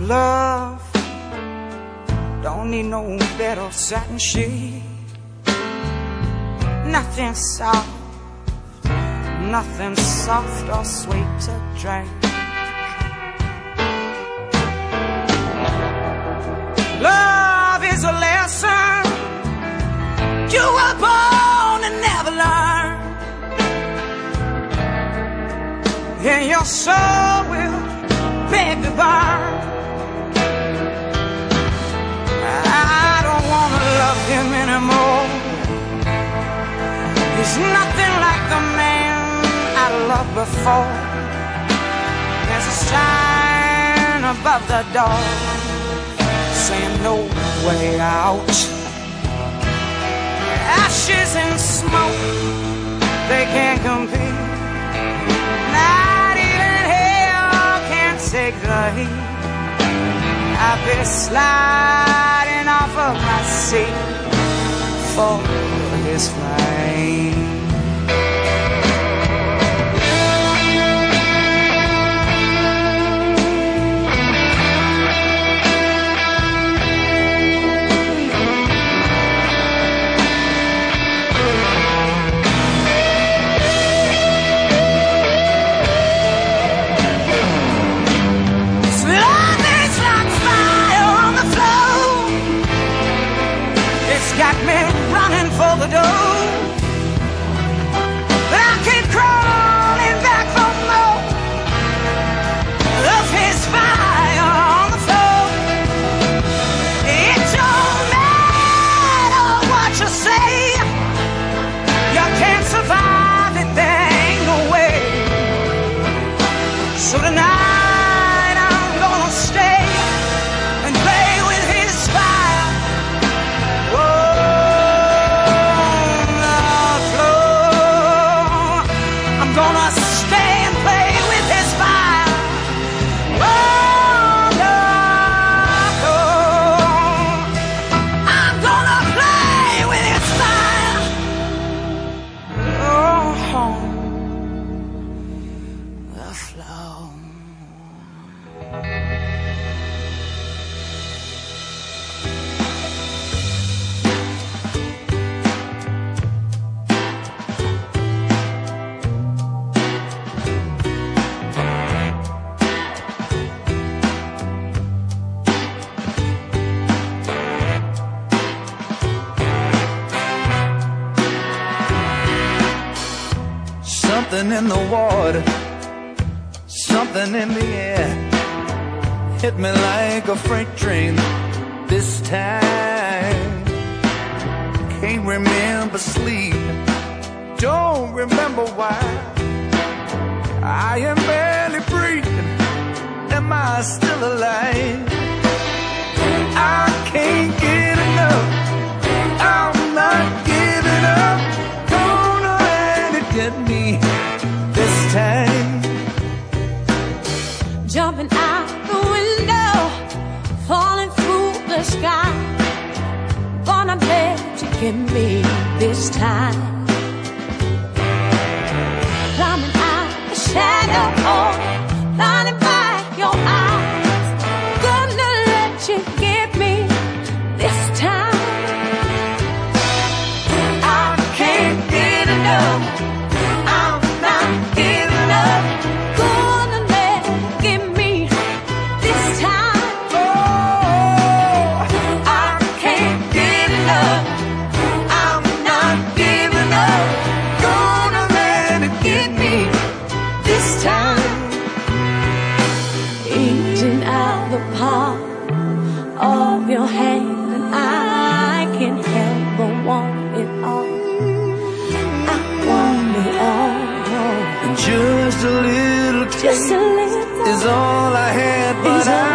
love. Don't need no bed or satin sheet. Nothing soft, nothing soft or sweet to drink. Love is a lesson you were born to never learn. And your soul will beg to burn. I don't wanna love him anymore. He's nothing like the man I loved before. There's a sign above the door saying no way out. Ashes and smoke, they can't compete. Can take the heat. I'll be sliding off of my seat for his flame. Running in the water, something in the air. Hit me like a freight train this time. Can't remember sleep, don't remember why. I am barely breathing, am I still alive? I can't get enough, I'm not giving up. Gonna let it get me attacking me this time. Climbing out the shadow, oh, blinded by your eyes. Gonna let you get me this time. I can't get enough. is all I had, but I.